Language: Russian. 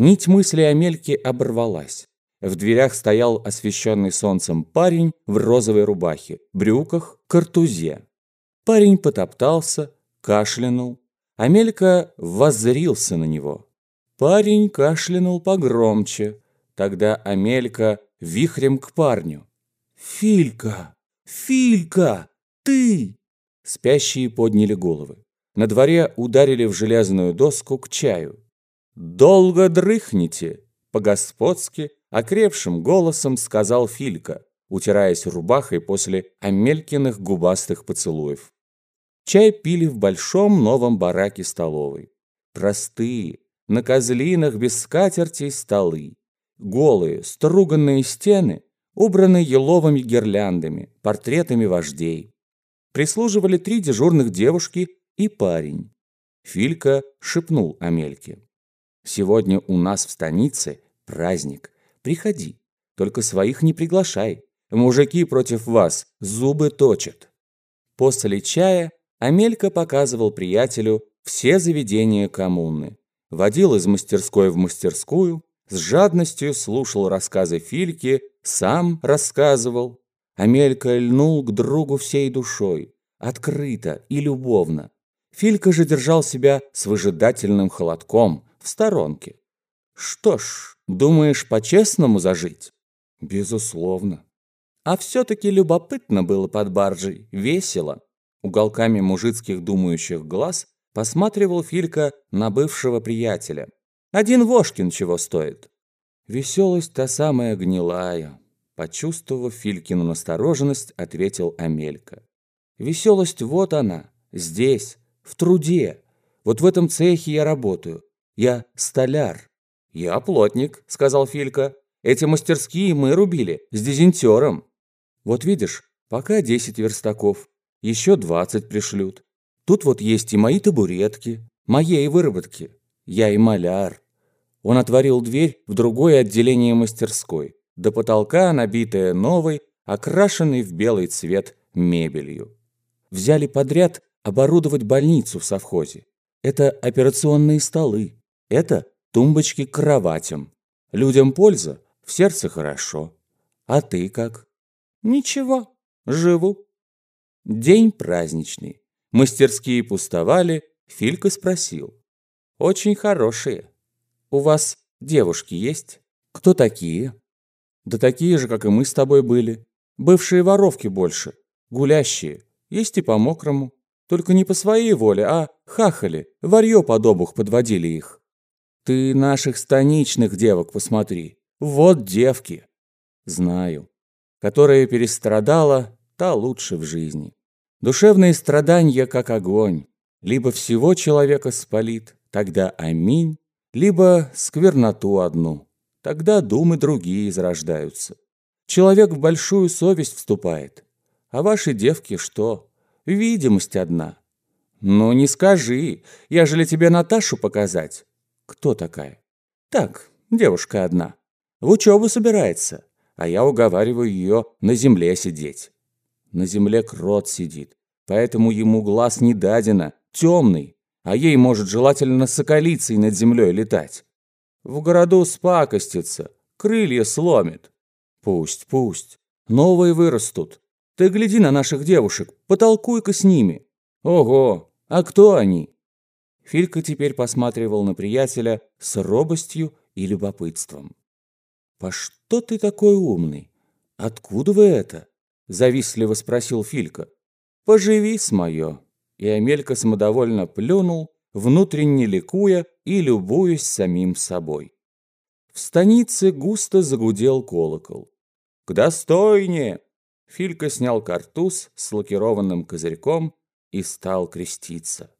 Нить мысли Амельки оборвалась. В дверях стоял освещенный солнцем парень в розовой рубахе, брюках, картузе. Парень потоптался, кашлянул. Амелька воззрился на него. Парень кашлянул погромче. Тогда Амелька вихрем к парню. «Филька! Филька! Ты!» Спящие подняли головы. На дворе ударили в железную доску к чаю. «Долго дрыхните!» По-господски, окрепшим голосом сказал Филька, утираясь рубахой после Амелькиных губастых поцелуев. Чай пили в большом новом бараке столовой. Простые, на козлинах без скатертей столы. Голые, струганные стены, убраны еловыми гирляндами, портретами вождей. Прислуживали три дежурных девушки и парень. Филька шепнул Амельке. «Сегодня у нас в станице праздник. Приходи. Только своих не приглашай. Мужики против вас зубы точат». После чая Амелька показывал приятелю все заведения коммуны. Водил из мастерской в мастерскую, с жадностью слушал рассказы Фильки, сам рассказывал. Амелька льнул к другу всей душой, открыто и любовно. Филька же держал себя с выжидательным холодком в сторонке. «Что ж, думаешь, по-честному зажить?» «Безусловно». А все-таки любопытно было под баржей, весело. Уголками мужицких думающих глаз посматривал Филька на бывшего приятеля. Один Вошкин чего стоит. Веселость та самая гнилая. Почувствовав Филькину настороженность, ответил Амелька. Веселость вот она, здесь, в труде. Вот в этом цехе я работаю. Я столяр. Я плотник, сказал Филька. Эти мастерские мы рубили с дизентером. Вот видишь, пока десять верстаков, еще двадцать пришлют. Тут вот есть и мои табуретки, моей выработки. Я и маляр. Он отворил дверь в другое отделение мастерской. До потолка, набитая новой, окрашенной в белый цвет мебелью. Взяли подряд оборудовать больницу в совхозе. Это операционные столы. Это тумбочки к кроватям. Людям польза, в сердце хорошо. А ты как? Ничего, живу. День праздничный. Мастерские пустовали, Филька спросил. «Очень хорошие. У вас девушки есть? Кто такие?» «Да такие же, как и мы с тобой были. Бывшие воровки больше. Гулящие. Есть и по-мокрому. Только не по своей воле, а хахали, варьё подобух подводили их. Ты наших станичных девок посмотри. Вот девки. Знаю. Которая перестрадала, та лучше в жизни. Душевные страдания, как огонь. Либо всего человека спалит, тогда аминь, либо скверноту одну, тогда думы другие зарождаются. Человек в большую совесть вступает. А ваши девки что? Видимость одна. Ну, не скажи, я же ли тебе Наташу показать? Кто такая? Так, девушка одна. В учебу собирается, а я уговариваю ее на земле сидеть. На земле крот сидит, поэтому ему глаз не дадено, темный, а ей, может, желательно соколицей над землей летать. В городу спакостится, крылья сломит. Пусть, пусть, новые вырастут. Ты гляди на наших девушек, потолкуй-ка с ними. Ого, а кто они? Филька теперь посматривал на приятеля с робостью и любопытством. «По что ты такой умный? Откуда вы это?» Завистливо спросил Филька. «Поживи с моё». И Амелька самодовольно плюнул, внутренне ликуя и любуясь самим собой. В станице густо загудел колокол. «К достойне!» Филька снял картуз с лакированным козырьком и стал креститься.